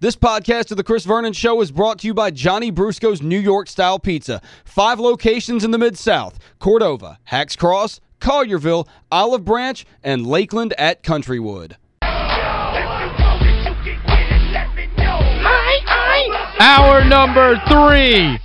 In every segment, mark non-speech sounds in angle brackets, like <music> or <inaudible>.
This podcast of The Chris Vernon Show is brought to you by Johnny Brusco's New York Style Pizza. Five locations in the Mid-South, Cordova, Hacks Cross, Collierville, Olive Branch, and Lakeland at Countrywood. Hour number three.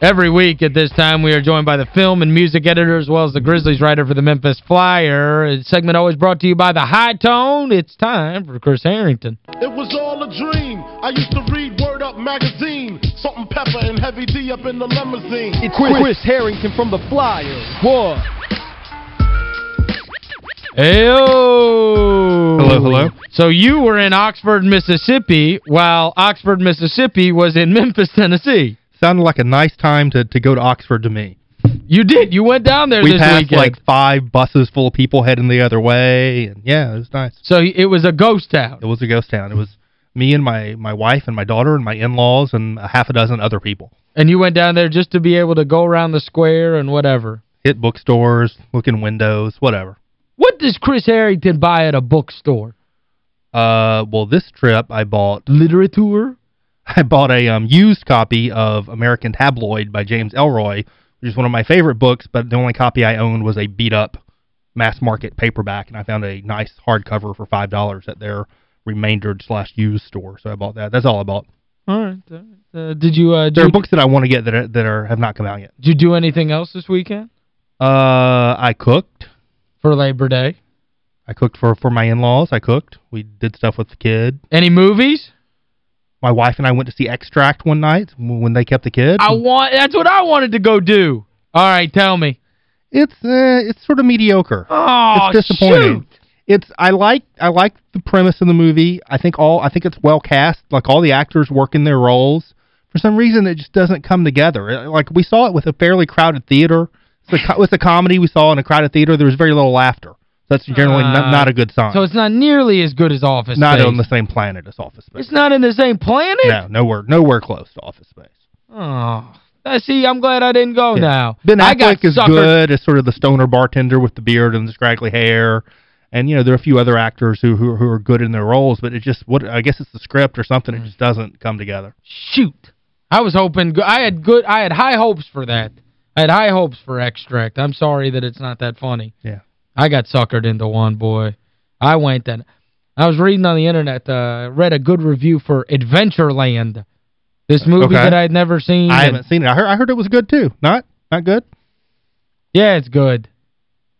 Every week at this time, we are joined by the film and music editor as well as the Grizzlies writer for the Memphis Flyer. A segment always brought to you by the Hi-Tone. It's time for Chris Harrington. It was all a dream. I used to read Word Up magazine. Salt-N-Pepa and Heavy D up in the limousine. It's Chris, Chris Harrington from the Flyer. What? Heyo! Hello, hello. So you were in Oxford, Mississippi, while Oxford, Mississippi was in Memphis, Tennessee. Sounded like a nice time to, to go to Oxford to me. You did. You went down there we this passed weekend. like five buses full of people heading the other way. and Yeah, it was nice. So it was a ghost town. It was a ghost town. It was me and my, my wife and my daughter and my in-laws and a half a dozen other people. And you went down there just to be able to go around the square and whatever. Hit bookstores, look in windows, whatever. What does Chris Harrington buy at a bookstore? Uh, well, this trip I bought Literature? <laughs> I bought a um, used copy of American Tabloid by James Ellroy, which is one of my favorite books, but the only copy I owned was a beat-up mass-market paperback, and I found a nice hardcover for $5 at their remaindered slash used store, so I bought that. That's all I bought. All right. Uh, did you uh, did There are you, books that I want to get that are, that are have not come out yet. did you do anything else this weekend Uh, I cooked. for Labor Day? I cooked for, for my in-laws. I cooked. We did stuff with the kid. Any movies? My wife and I went to see Extract one night when they kept the kid. I want that's what I wanted to go do. All right, tell me. It's uh, it's sort of mediocre. Oh, it's disappointing. shoot. It's I like I like the premise of the movie. I think all I think it's well cast. Like all the actors work in their roles. For some reason it just doesn't come together. Uh, Like we saw it with a fairly crowded theater. It's a, with a comedy we saw in a crowded theater there was very little laughter. That's generally Uh, not, not a good sign. So it's not nearly as good as Office not Space. Not on the same planet as Office Space. It's not in the same planet? No, nowhere nowhere close to Office Space. Oh. See, I'm glad I didn't go Yeah. now. Ben I got Affleck is suckered. good as sort of the stoner bartender with the beard and the scraggly hair. And, you know, there are a few other actors who who, who are good in their roles, but it just, what I guess it's the script or something. Mm. It just doesn't come together. Shoot. I was hoping I had good I had high hopes for that. I had high hopes for Extract. I'm sorry that it's not that funny. Yeah. I got suckered into one, boy. I went and I was reading on the internet, uh, read a good review for Adventureland. This movie Okay. that I'd never seen. I haven't seen it. I heard, I heard it was good, too. Not? Not good? Yeah, it's good.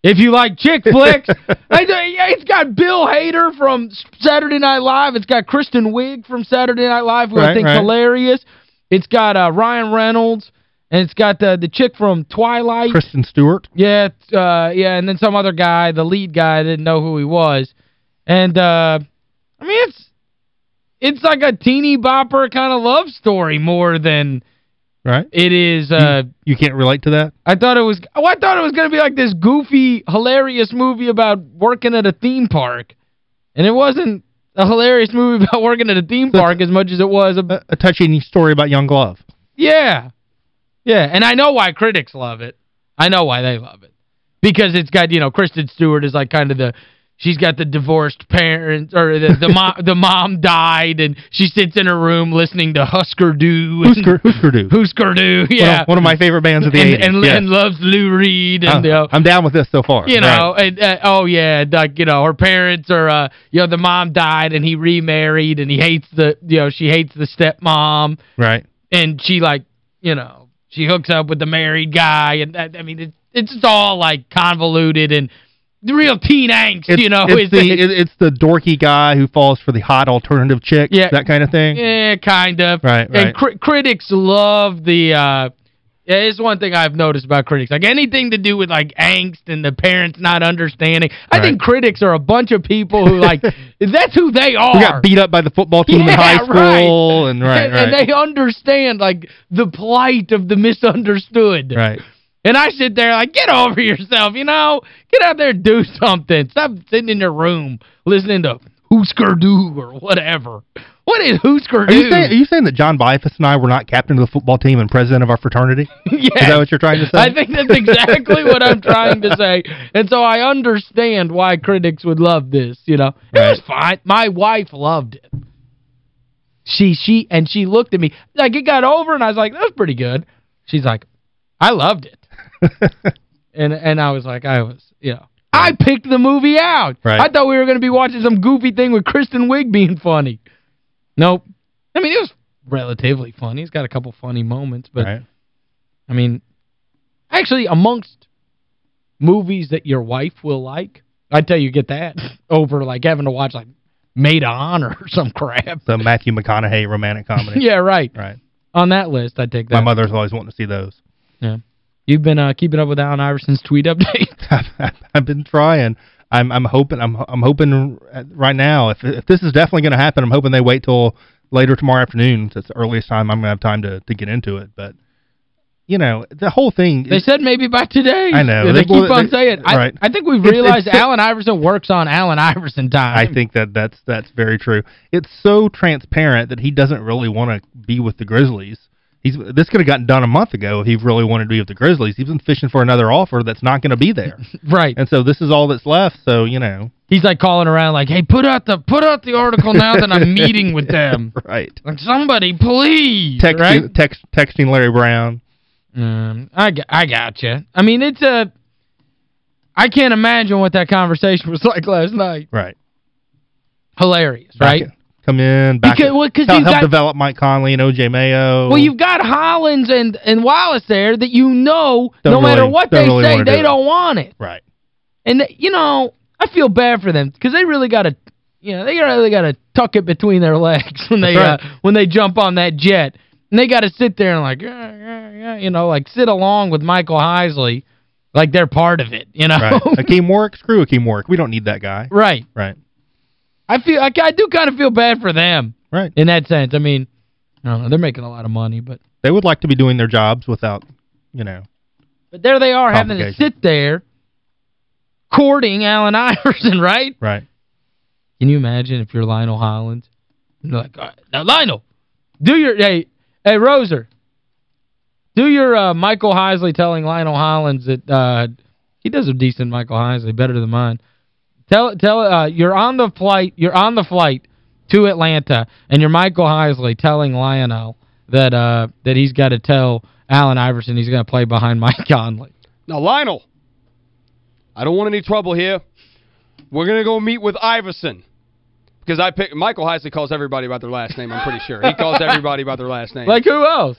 If you like chick <laughs> flicks, I, it's got Bill Hader from Saturday Night Live. It's got Kristen Wiig from Saturday Night Live, who I Right, think's right. hilarious. It's got uh, Ryan Reynolds, and it's got the the chick from Twilight. Kristen Stewart. Yeah, uh, yeah, and then some other guy, the lead guy, didn't know who he was. And, uh, I mean, it's it's like a teeny bopper kind of love story more than Right? it is, uh, You can't relate to that? I thought it was oh, I thought it was going to be like this goofy, hilarious movie about working at a theme park. And it wasn't a hilarious movie <laughs> about working at a theme park as much as it was a, A, touching story about Young Glove. yeah. Yeah, and I know why critics love it. I know why they love it. Because it's got, you know, Kristen Stewart is like kind of the she's got the divorced parents or the the mom <laughs> the mom died and she sits in her room listening to Husker Du Husker, Husker Du. Husker Du, One of- yeah. One of, my favorite bands of the and, 80s. and, and loves Lou Reed and Uh, you know, I'm down with this so far. you know, Right. and, uh, oh yeah, like you know, her parents are uh you know, the mom died and he remarried and he hates the you know, she hates the stepmom Right. and she like, you know, she hooks up with the married guy and that, I mean it, it's just all like convoluted and the real teen angst, It's, you know, it's the it, it's the dorky guy who falls for the hot alternative chick, Yeah. that kind of thing. Yeah, kind of. Right, And right. cri critics love the uh yeah, it's one thing I've noticed about critics. Like anything to do with like angst and the parents not understanding. I Right. think critics are a bunch of people who like <laughs> that's who they are. Who got beat up by the football team in high school right. and right, and, right. and they understand like the plight of the misunderstood. right. And I sit there like, get over yourself, you know? Get out there do something. Stop sitting in your room listening to Husker Du or whatever. What is Husker Are Du? you, saying, are you saying that John Bifus and I were not captain of the football team and president of our fraternity? yes. <laughs> Is that what you're trying to say? I think that's exactly what I'm trying to say. And so I understand why critics would love this, you know. It was fine. My wife loved it. She she and she looked at me like it got over and I was like, that was pretty good. She's like, I loved it. <laughs> and and I was like, I was, you know. I picked the movie out. Right. I thought we were going to be watching some goofy thing with Kristen Wiig being funny. Nope. I mean, it was relatively funny. He's got a couple funny moments, but right. I mean, actually, amongst movies that your wife will like, I'd tell you get that <laughs> over, like, having to watch, like, Maid of Honor or some crap. The Matthew McConaughey romantic comedy. <laughs> yeah, right. Right. On that list, I'd take that. My mother's always wanting to see those. Yeah. You've been uh, keeping up with Allen Iverson's tweet update? <laughs> I've been trying. I'm I'm hoping I'm I'm hoping right now if if this is definitely going to happen, I'm hoping they wait till later tomorrow afternoon. It's the earliest time I'm going to have time to to get into it, but you know, the whole thing They said maybe by today. I know. They, They- keep on they- saying. I, right. I think we've It's- realized it's- Allen Iverson works on Allen Iverson time. I think that that's that's very true. It's so transparent that he doesn't really want to be with the Grizzlies. He's this could have gotten done a month ago if he really wanted to be with the Grizzlies. He's been fishing for another offer that's not going to be there. <laughs> Right. and so this is all that's left, so, you know. He's like calling around like, "Hey, put out the put out the article now that I'm <laughs> meeting with them." <laughs> Right. Like somebody please, Texting, right? text, texting Larry Brown. Um, I, I got you. I mean, it's a... I can't imagine what that conversation was like last night. Right. Hilarious, right? Come in, back Because- well, 'cause help, help got- develop Mike Conley and O.J. Mayo. Well, you've got Hollins and, and Wallace there that you know, Don't no matter what they really say, do they it. don't want it. Right. And, they- you know, I feel bad for them because they really got to, you know, they really got to tuck it between their legs <laughs> when they That's uh, when they jump on that jet. And they got to sit there and like, you know, like sit along with Michael Heisley like they're part of it, you know? Right. <laughs> Akeem Warrick, screw Akeem Warrick. We don't need that guy. right. Right. I feel I, I do kind of feel bad for them Right. in that sense. I mean, I don't know, they're making a lot of money, but They would like to be doing their jobs without, you know. but there they are having to sit there courting Allen <laughs> Iverson, right? Right. Can you imagine if you're Lionel Hollins? And they're like, "All right, now Lionel, do your hey, hey Roser. Do your uh, Michael Heisley telling Lionel Hollins that uh, he does a decent Michael Heisley, better than mine. Tell tell uh, you're on the flight, you're on the flight to Atlanta and you're Michael Heisley telling Lionel that uh that he's got to tell Allen Iverson he's going to play behind <laughs> Mike Conley. Now, Lionel, I don't want any trouble here. We're going to go meet with Iverson. Because I pick Michael Heisley calls everybody by their last name, I'm pretty sure. He calls everybody by their last name. Like who else?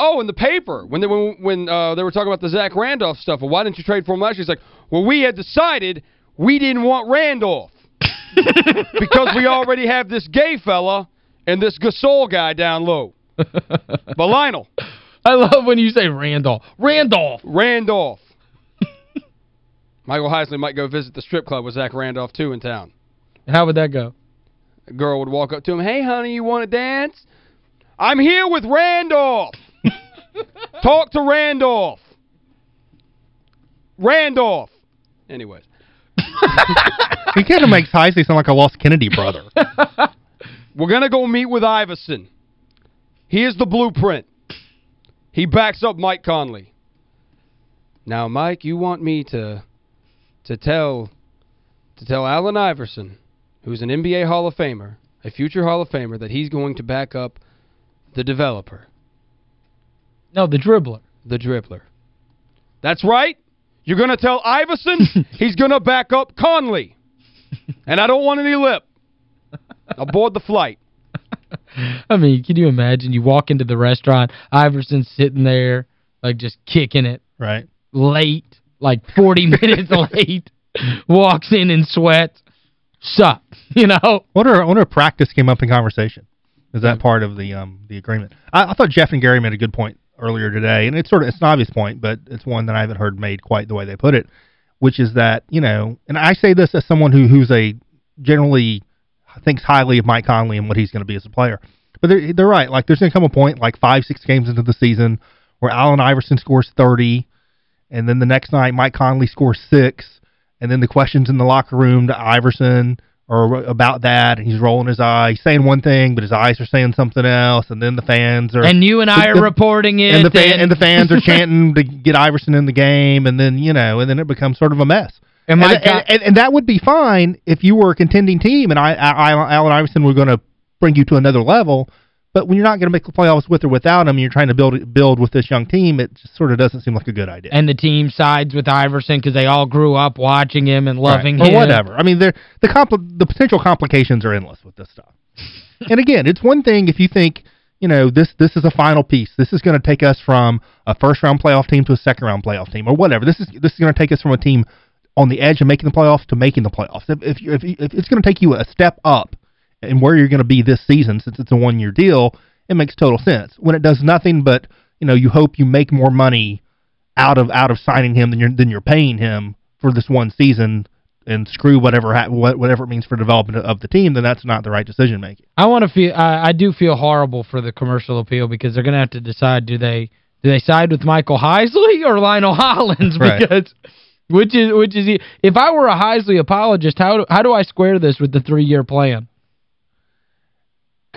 oh, in the paper, when they, when, when uh, they were talking about the Zach Randolph stuff, well, why didn't you trade for him last year? He's like, well, we had decided we didn't want Randolph. <laughs> because we already have this gay fella and this Gasol guy down low. <laughs> But Lionel, I love when you say Randolph. Randolph. Randolph. <laughs> Michael Heisley might go visit the strip club with Zach Randolph, too, in town. How would that go? A girl would walk up to him, hey, honey, you want to dance? I'm here with Randolph. Talk to Randolph. Randolph. Anyways. He kind of makes Heisley sound like a lost Kennedy brother. <laughs> We're going to go meet with Iverson. He is the blueprint. He backs up Mike Conley. Now, Mike, you want me to to tell to tell Allen Iverson, who's an NBA Hall of Famer, a future Hall of Famer, that he's going to back up the developer, No, the dribbler. the dribbler. That's right. You're going to tell Iverson <laughs> he's going to back up Conley. And I don't want any lip. Aboard the flight. <laughs> I mean, can you imagine? You walk into the restaurant, Iverson's sitting there, like just kicking it, Right. late, like 40 <laughs> minutes late, walks in in sweats. Sup, you know? I wonder, I wonder if practice came up in conversation. Is that part of the um the agreement? I, I thought Jeff and Gary made a good point earlier today, and it's sort of it's an obvious point, but it's one that I haven't heard made quite the way they put it, which is that, you know, and I say this as someone who who's a generally thinks highly of Mike Conley and what he's going to be as a player. But they're, they're right. Like, there's going to come a point, like five, six games into the season, where Allen Iverson scores 30, and then the next night Mike Conley scores six, and then the questions in the locker room to Iverson are about that, and he's rolling his eye, he's saying one thing, but his eyes are saying something else, and then the fans are... And you and I the- are reporting it. and the fan, and the fans are <laughs> chanting to get Iverson in the game, and then, you know, and then it becomes sort of a mess. And And, and, and, and that would be fine if you were a contending team and I, I, Allen Iverson were going to bring you to another level. But when you're not going to make the playoffs with or without him, you're trying to build build with this young team, it just sort of doesn't seem like a good idea. And the team sides with Iverson because they all grew up watching him and loving right. him. Or whatever. I mean, the compl the potential complications are endless with this stuff. and again, it's one thing if you think, you know, this this is a final piece. This is going to take us from a first-round playoff team to a second-round playoff team or whatever. This is this is going to take us from a team on the edge of making the playoffs to making the playoffs. If if, if, if it's going to take you a step up in where you're going to be this season since it's a one-year deal – it makes total sense. When it does nothing but, you know, you hope you make more money out of out of signing him than you're than you're paying him for this one season and screw whatever whatever it means for development of the team, then that's not the right decision making. I want to feel I, I do feel horrible for the commercial appeal because they're going to have to decide do they do they side with Michael Heisley or Lionel <laughs> Hollins right. because which is which is if I were a Heisley apologist, how do, how do I square this with the 3-year plan?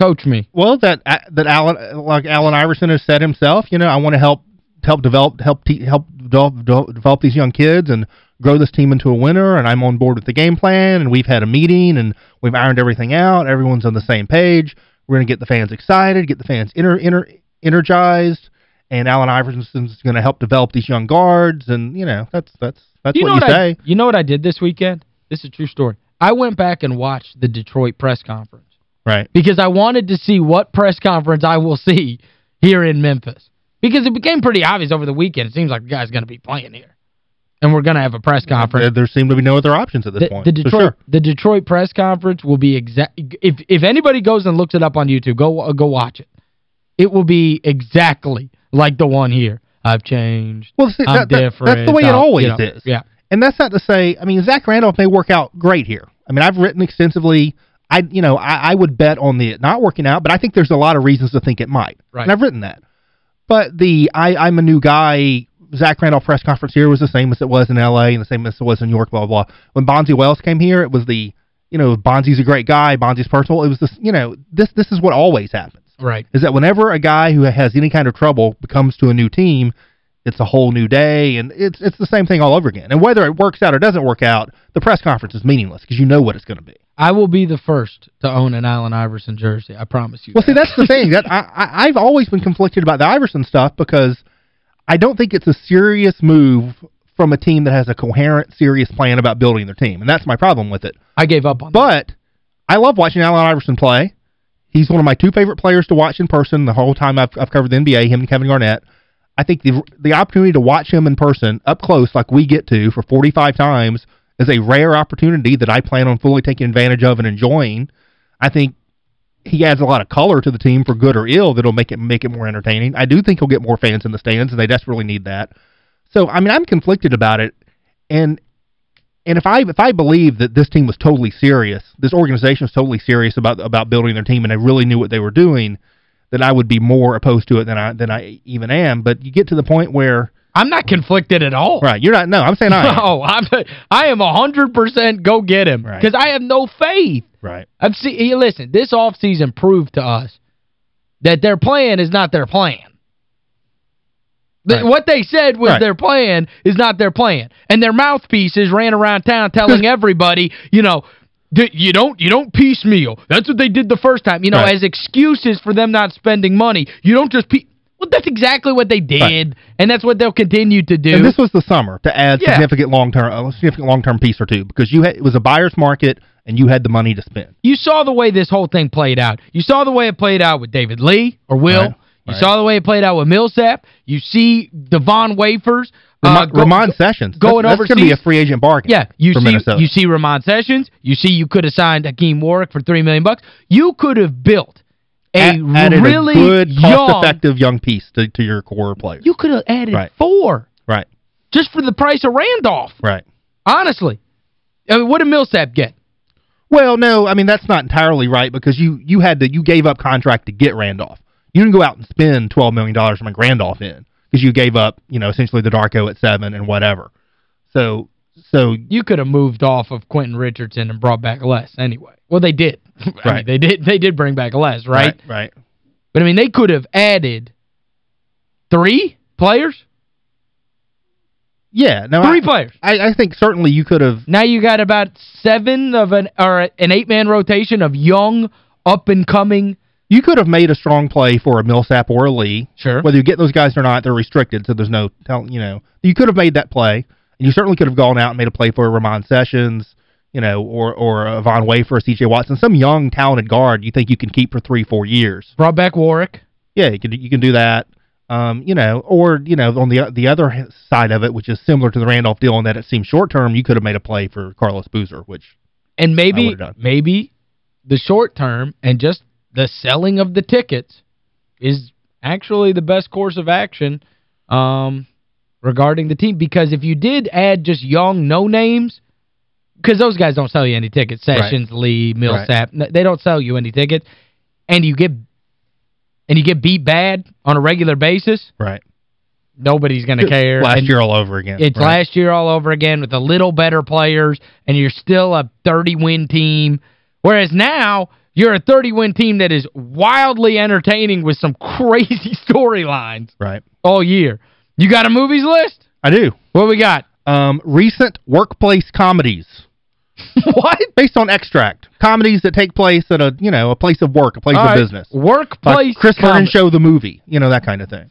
Coach me. Well, that uh, that Allen like Allen Iverson has said himself, you know, I want to help help develop help help develop, develop these young kids and grow this team into a winner and I'm on board with the game plan and we've had a meeting and we've ironed everything out. Everyone's on the same page. We're going to get the fans excited, get the fans inter, inter, energized and Allen Iverson's going to help develop these young guards and you know, that's that's that's you what know you what say. I, you know what I did this weekend? This is a true story. I went back and watched the Detroit press conference. Right. Because I wanted to see what press conference I will see here in Memphis. Because it became pretty obvious over the weekend. It seems like the guy's going to be playing here. And we're going to have a press conference. There, there seem to be no other options at this the, point. The Detroit, sure. the Detroit press conference will be exact if if anybody goes and looks it up on YouTube, go uh, go watch it. It will be exactly like the one here. I've changed. Well, see, I'm that, that. That's the way it always you know, is. Yeah. And that's not to say, I mean, Zach Randolph may work out great here. I mean, I've written extensively I you know, I, I would bet on the not working out, but I think there's a lot of reasons to think it might. Right. And I've written that. But the I, I'm a new guy Zach Randolph press conference here was the same as it was in L.A. and the same as it was in New York, blah, blah, blah. When Bonzi Wells came here, it was the, you know, Bonzi's a great guy, Bonzi's personal. It was this, you know, this this is what always happens. Right. Is that whenever a guy who has any kind of trouble becomes to a new team, it's a whole new day, and it's it's the same thing all over again. And whether it works out or doesn't work out, the press conference is meaningless because you know what it's going to be. I will be the first to own an Allen Iverson jersey. I promise you Well, that. see, that's the thing. that I, I, I've always been conflicted about the Iverson stuff because I don't think it's a serious move from a team that has a coherent, serious plan about building their team. And that's my problem with it. I gave up on But I love watching Allen Iverson play. He's one of my two favorite players to watch in person the whole time I've, I've covered the NBA, him and Kevin Garnett. I think the the opportunity to watch him in person up close like we get to for 45 times is a rare opportunity that I plan on fully taking advantage of and enjoying. I think he adds a lot of color to the team for good or ill that'll make it make it more entertaining. I do think he'll get more fans in the stands and they desperately need that. So, I mean, I'm conflicted about it and and if I if I believe that this team was totally serious, this organization was totally serious about about building their team and they really knew what they were doing, then I would be more opposed to it than I than I even am. But you get to the point where I'm not conflicted at all. Right, you're not no, I'm saying I am. <laughs> No, I'm I am 100% go get him Right. cuz I have no faith. Right. I've see, listen, this offseason proved to us that their plan is not their plan. Right. What they said was Right. their plan is not their plan. And their mouthpieces ran around town <laughs> telling everybody, you know, you don't you don't piecemeal. That's what they did the first time. You know, Right. as excuses for them not spending money. You don't just pe Well, that's exactly what they did. Right. And that's what they'll continue to do. And this was the summer to add Yeah. significant long-term a significant long-term piece or two because you had, it was a buyer's market and you had the money to spend. You saw the way this whole thing played out. You saw the way it played out with David Lee or Will. Right, You right. saw the way it played out with Millsap. You see Devon Wafers. uh, Ramon, go- Sessions. going that's, that's going to be a free agent bargain Yeah, you for see Minnesota. you see Ramon Sessions. You see you could have signed Hakeem Warrick for 3 million bucks. You could have built a A- added really a good, cost-effective young piece to, to your core players. You could have added Right. four right, just for the price of Randolph. right. Honestly. I mean, what did Millsap get? Well, no, I mean, that's not entirely right because you you had to, you gave up contract to get Randolph. You didn't go out and spend $12 million to bring Randolph in because you gave up, you know, essentially the Darko at seven and whatever. So, so you could have moved off of Quentin Richardson and brought back less anyway. Well, they did. I mean, Right. they did they did bring back less, right? Right, right. But I mean, they could have added three players? Yeah, no, Three I, players. I, I think certainly you could have Now you got about seven of an or an eight-man rotation of young up-and-coming. You could have made a strong play for a Millsap or a Lee. Sure. Whether you get those guys or not, they're restricted, so there's no, tell you know. You could have made that play, and you certainly could have gone out and made a play for Ramon Sessions, you know, or or Von Wafer, C.J. Watson, some young, talented guard you think you can keep for three, four years. Brought back Warrick. Yeah, you can you can do that. Um, you know, or, you know, on the the other side of it, which is similar to the Randolph deal in that it seems short-term, you could have made a play for Carlos Boozer, which And maybe maybe the short term and just the selling of the tickets is actually the best course of action um, regarding the team. Because if you did add just young no-names, because those guys don't sell you any tickets, Right. Sessions, Lee, Millsap, n- they don't sell you any tickets, and you get and you get beat bad on a regular basis, right. nobody's going to care. Last And- year all over again. it's right. last year all over again with a little better players, and you're still a 30-win team. Whereas now, you're a 30-win team that is wildly entertaining with some <laughs> crazy storylines Right. all year. You got a movies list? I do. What we got? Um, recent workplace comedies. <laughs> what? based on extract. Comedies that take place at a, you know, a place of work, a place All of right. business. Workplace Like Chris Vernon. Show the movie, you know, that kind of thing.